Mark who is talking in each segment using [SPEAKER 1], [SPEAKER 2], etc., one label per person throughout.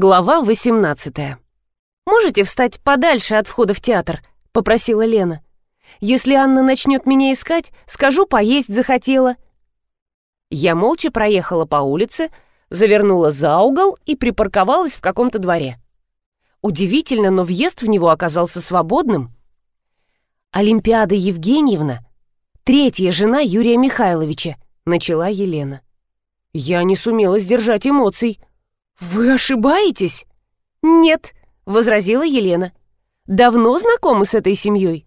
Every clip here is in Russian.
[SPEAKER 1] Глава 18 «Можете встать подальше от входа в театр?» — попросила Лена. «Если Анна начнет меня искать, скажу, поесть захотела». Я молча проехала по улице, завернула за угол и припарковалась в каком-то дворе. Удивительно, но въезд в него оказался свободным. «Олимпиада Евгеньевна, третья жена Юрия Михайловича», — начала Елена. Я не сумела сдержать эмоций. «Вы ошибаетесь?» «Нет», — возразила Елена. «Давно знакомы с этой семьей?»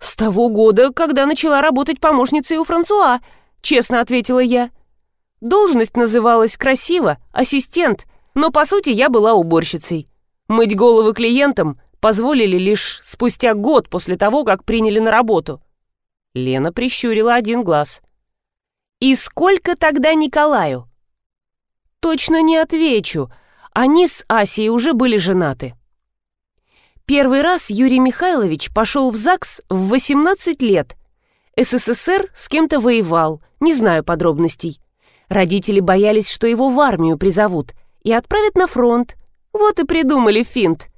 [SPEAKER 1] «С того года, когда начала работать помощницей у Франсуа», — честно ответила я. Должность называлась красиво «ассистент», но по сути я была уборщицей. Мыть головы клиентам позволили лишь спустя год после того, как приняли на работу. Лена прищурила один глаз. «И сколько тогда Николаю?» «Точно не отвечу. Они с Асей уже были женаты». Первый раз Юрий Михайлович пошел в ЗАГС в 18 лет. СССР с кем-то воевал, не знаю подробностей. Родители боялись, что его в армию призовут и отправят на фронт. Вот и придумали финт.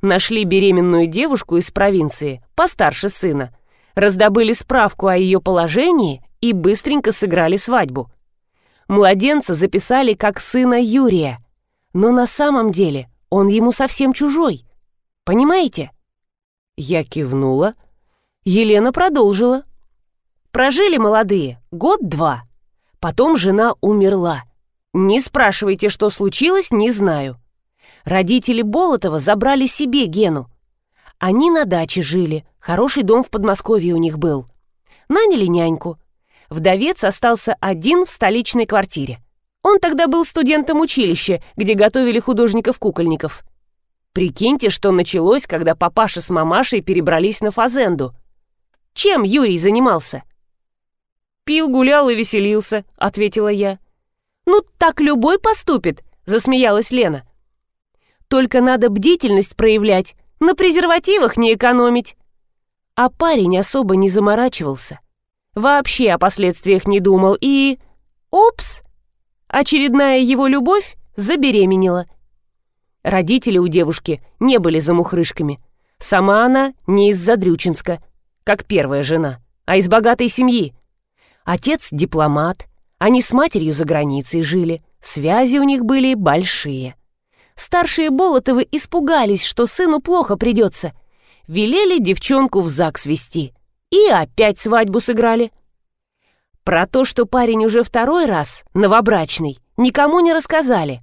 [SPEAKER 1] Нашли беременную девушку из провинции, постарше сына. Раздобыли справку о ее положении и быстренько сыграли свадьбу. Младенца записали как сына Юрия. Но на самом деле он ему совсем чужой. Понимаете? Я кивнула. Елена продолжила. Прожили молодые год-два. Потом жена умерла. Не спрашивайте, что случилось, не знаю. Родители Болотова забрали себе Гену. Они на даче жили, хороший дом в Подмосковье у них был. Наняли няньку. Вдовец остался один в столичной квартире. Он тогда был студентом училища, где готовили художников-кукольников. Прикиньте, что началось, когда папаша с мамашей перебрались на фазенду. Чем Юрий занимался? «Пил, гулял и веселился», — ответила я. «Ну, так любой поступит», — засмеялась Лена. Только надо бдительность проявлять, на презервативах не экономить. А парень особо не заморачивался. Вообще о последствиях не думал и... Упс! Очередная его любовь забеременела. Родители у девушки не были замухрышками. Сама она не из Задрючинска, как первая жена, а из богатой семьи. Отец — дипломат, они с матерью за границей жили, связи у них были большие. Старшие Болотовы испугались, что сыну плохо придется. Велели девчонку в ЗАГС вести. И опять свадьбу сыграли. Про то, что парень уже второй раз, новобрачный, никому не рассказали.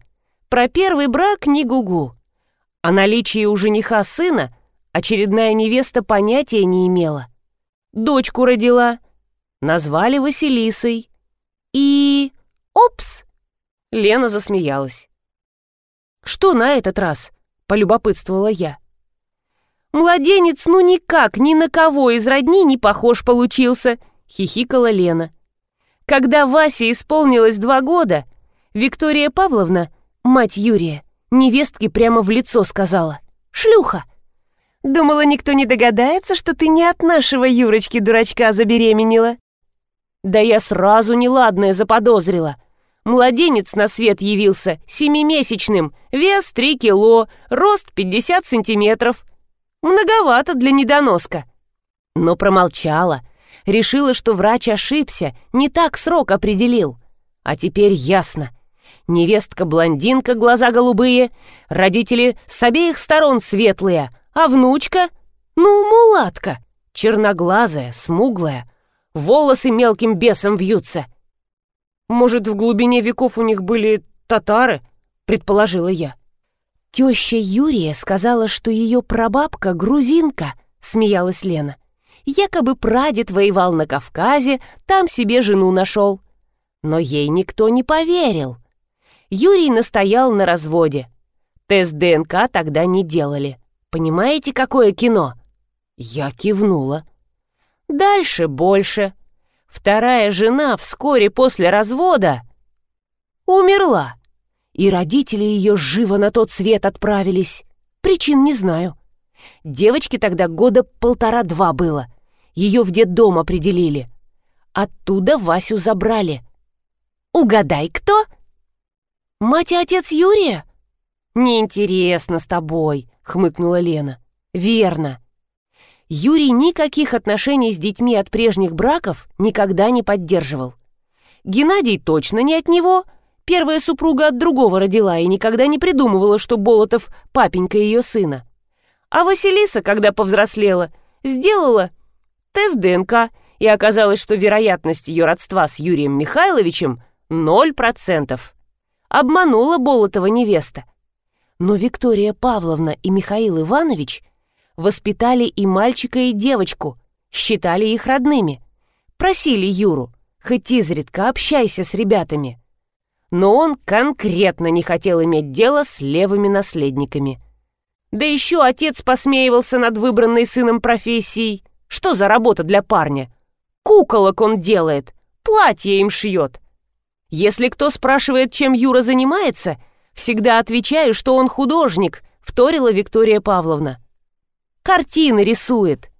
[SPEAKER 1] Про первый брак ни гугу. О наличии у жениха сына очередная невеста понятия не имела. Дочку родила. Назвали Василисой. И... Опс! Лена засмеялась. «Что на этот раз?» — полюбопытствовала я. «Младенец ну никак ни на кого из родни не похож получился», — хихикала Лена. «Когда Васе исполнилось два года, Виктория Павловна, мать Юрия, невестке прямо в лицо сказала. «Шлюха!» «Думала, никто не догадается, что ты не от нашего Юрочки-дурачка забеременела?» «Да я сразу неладное заподозрила. Младенец на свет явился семимесячным, вес 3 кило, рост 50 сантиметров. Многовато для недоноска. Но промолчала. Решила, что врач ошибся, не так срок определил. А теперь ясно. Невестка-блондинка, глаза голубые, родители с обеих сторон светлые, а внучка, ну, мулатка, черноглазая, смуглая, волосы мелким бесом вьются — может, в глубине веков у них были татары?» — предположила я. «Теща Юрия сказала, что ее прабабка грузинка», — смеялась Лена. «Якобы прадед воевал на Кавказе, там себе жену нашел». Но ей никто не поверил. Юрий настоял на разводе. Тест ДНК тогда не делали. Понимаете, какое кино? Я кивнула. Дальше больше. Вторая жена вскоре после развода умерла, и родители ее живо на тот свет отправились. Причин не знаю. Девочке тогда года полтора-два было. Ее в детдом определили. Оттуда Васю забрали. Угадай, кто? Мать и отец Юрия? «Неинтересно с тобой», — хмыкнула Лена. «Верно. Юрий никаких отношений с детьми от прежних браков никогда не поддерживал. Геннадий точно не от него, первая супруга от другого родила и никогда не придумывала, что Болотов — папенька ее сына. А Василиса, когда повзрослела, сделала тест ДНК, и оказалось, что вероятность ее родства с Юрием Михайловичем — ноль процентов. Обманула Болотова невеста. Но Виктория Павловна и Михаил Иванович воспитали и мальчика, и девочку, считали их родными. Просили Юру, хоть изредка общайся с ребятами. Но он конкретно не хотел иметь дело с левыми наследниками. Да еще отец посмеивался над выбранной сыном профессией. Что за работа для парня? Куколок он делает, платье им шьет. Если кто спрашивает, чем Юра занимается, всегда отвечаю, что он художник, вторила Виктория Павловна. Картины рисует.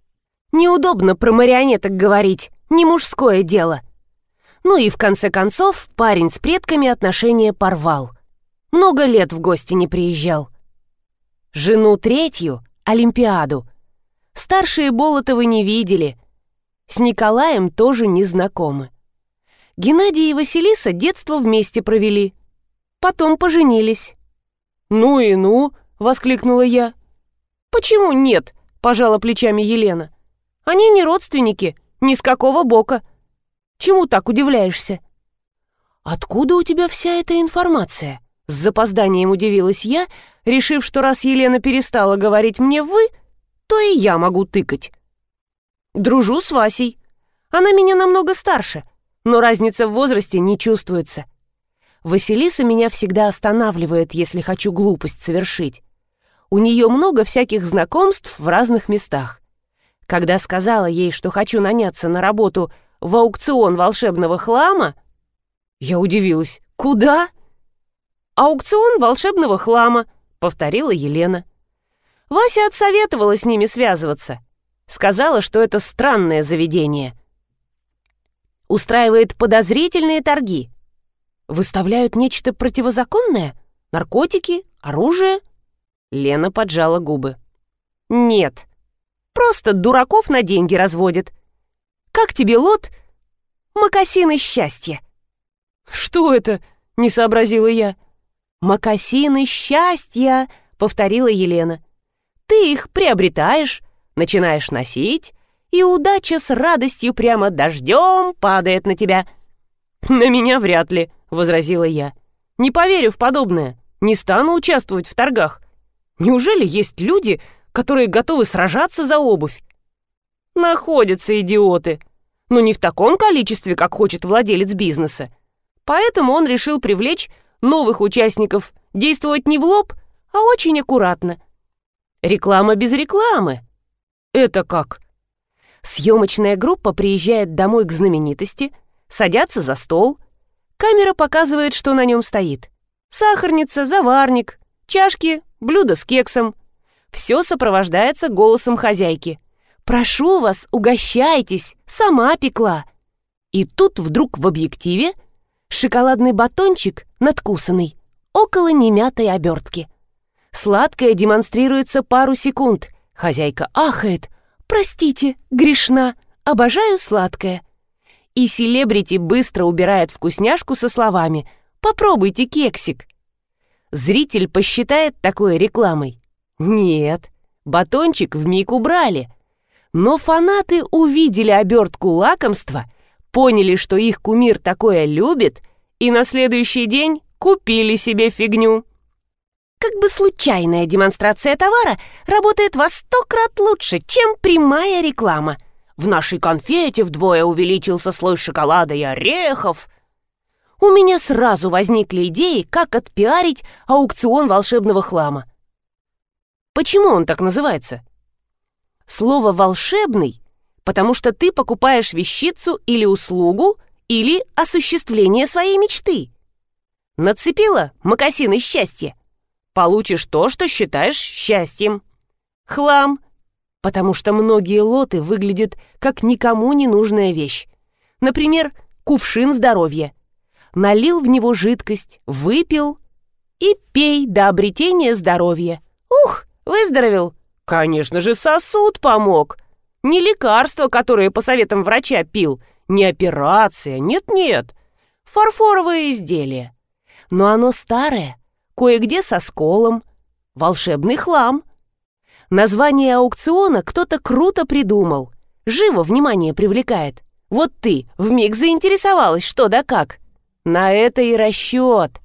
[SPEAKER 1] Неудобно про марионеток говорить, не мужское дело. Ну и в конце концов парень с предками отношения порвал. Много лет в гости не приезжал. Жену третью, Олимпиаду, старшие Болотовы не видели. С Николаем тоже не знакомы. Геннадий и Василиса детство вместе провели. Потом поженились. «Ну и ну!» — воскликнула я. «Почему нет?» — пожала плечами Елена. «Они не родственники, ни с какого бока. Чему так удивляешься?» «Откуда у тебя вся эта информация?» С запозданием удивилась я, решив, что раз Елена перестала говорить мне «вы», то и я могу тыкать. «Дружу с Васей. Она меня намного старше, но разница в возрасте не чувствуется. Василиса меня всегда останавливает, если хочу глупость совершить. У нее много всяких знакомств в разных местах. Когда сказала ей, что хочу наняться на работу в аукцион волшебного хлама, я удивилась. «Куда?» «Аукцион волшебного хлама», — повторила Елена. Вася отсоветовала с ними связываться. Сказала, что это странное заведение. Устраивает подозрительные торги. Выставляют нечто противозаконное? Наркотики? Оружие? Лена поджала губы. «Нет, просто дураков на деньги разводят. Как тебе лот? Макасины счастья». «Что это?» — не сообразила я. «Макасины счастья», — повторила Елена. «Ты их приобретаешь, начинаешь носить, и удача с радостью прямо дождем падает на тебя». «На меня вряд ли», — возразила я. «Не поверю в подобное, не стану участвовать в торгах. Неужели есть люди, которые готовы сражаться за обувь? Находятся идиоты. Но не в таком количестве, как хочет владелец бизнеса. Поэтому он решил привлечь новых участников, действовать не в лоб, а очень аккуратно. Реклама без рекламы. Это как? Съемочная группа приезжает домой к знаменитости, садятся за стол. Камера показывает, что на нем стоит. Сахарница, заварник, чашки, блюдо с кексом. Все сопровождается голосом хозяйки. «Прошу вас, угощайтесь, сама пекла». И тут вдруг в объективе шоколадный батончик надкусанный, около немятой обертки. Сладкое демонстрируется пару секунд. Хозяйка ахает. «Простите, грешна, обожаю сладкое». И селебрити быстро убирает вкусняшку со словами «Попробуйте кексик». Зритель посчитает такое рекламой? Нет, батончик в миг убрали. Но фанаты увидели обертку лакомства, поняли, что их кумир такое любит, и на следующий день купили себе фигню. Как бы случайная демонстрация товара работает во сто крат лучше, чем прямая реклама. В нашей конфете вдвое увеличился слой шоколада и орехов – у меня сразу возникли идеи, как отпиарить аукцион волшебного хлама. Почему он так называется? Слово «волшебный», потому что ты покупаешь вещицу или услугу, или осуществление своей мечты. Нацепила мокасины счастья. Получишь то, что считаешь счастьем. Хлам, потому что многие лоты выглядят как никому не нужная вещь. Например, кувшин здоровья – налил в него жидкость, выпил и пей до обретения здоровья. Ух, выздоровел. Конечно же, сосуд помог. Не лекарства, которые по советам врача пил, не операция, нет-нет. Фарфоровое изделие. Но оно старое, кое-где со сколом. Волшебный хлам. Название аукциона кто-то круто придумал. Живо внимание привлекает. Вот ты вмиг заинтересовалась, что да как. На это и расчет.